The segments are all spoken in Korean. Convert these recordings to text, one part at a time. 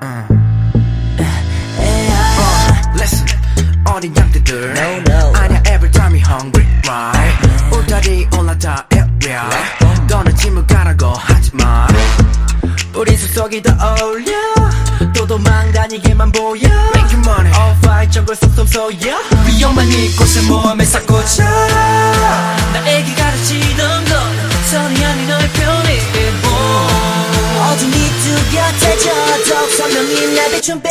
어, listen, 어린 양들들 아냐 every time you hungry, right? 울타리 올라다 area. 너는 짐을 가라고 하지마. 우리 숲속이 더 어울려. 또 도망다니게만 보여. Make you money, all fight, 정글 쏙쏙 쏘여 위험한 이곳에 모험에 싹 꽂혀 나의 준비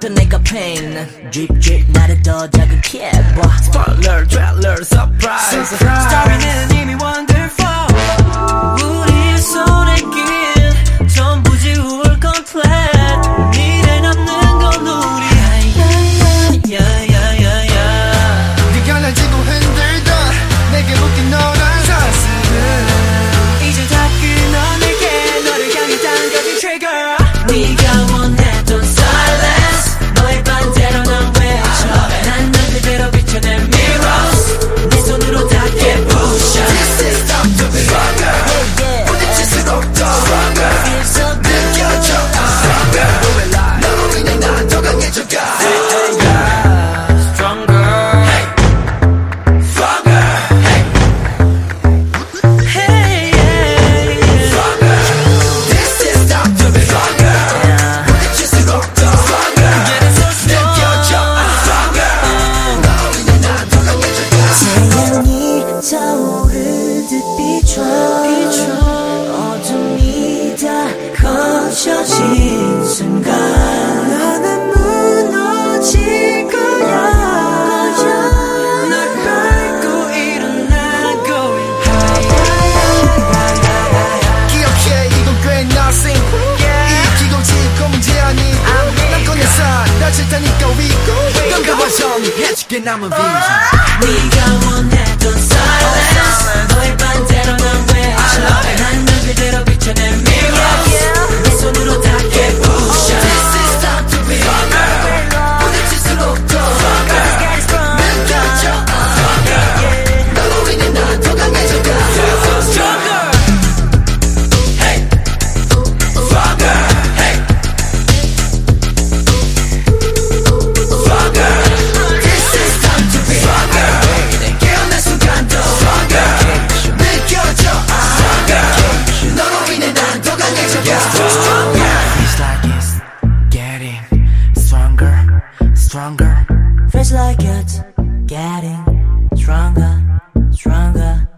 겪던 내가 pain. Drip drip 나를 더 자극해 봐 Spoiler, trailer, surprise, surprise. 스토리는 이미 완전 해줄게 남은 비전 네가 원해 Feels like it's getting stronger, stronger.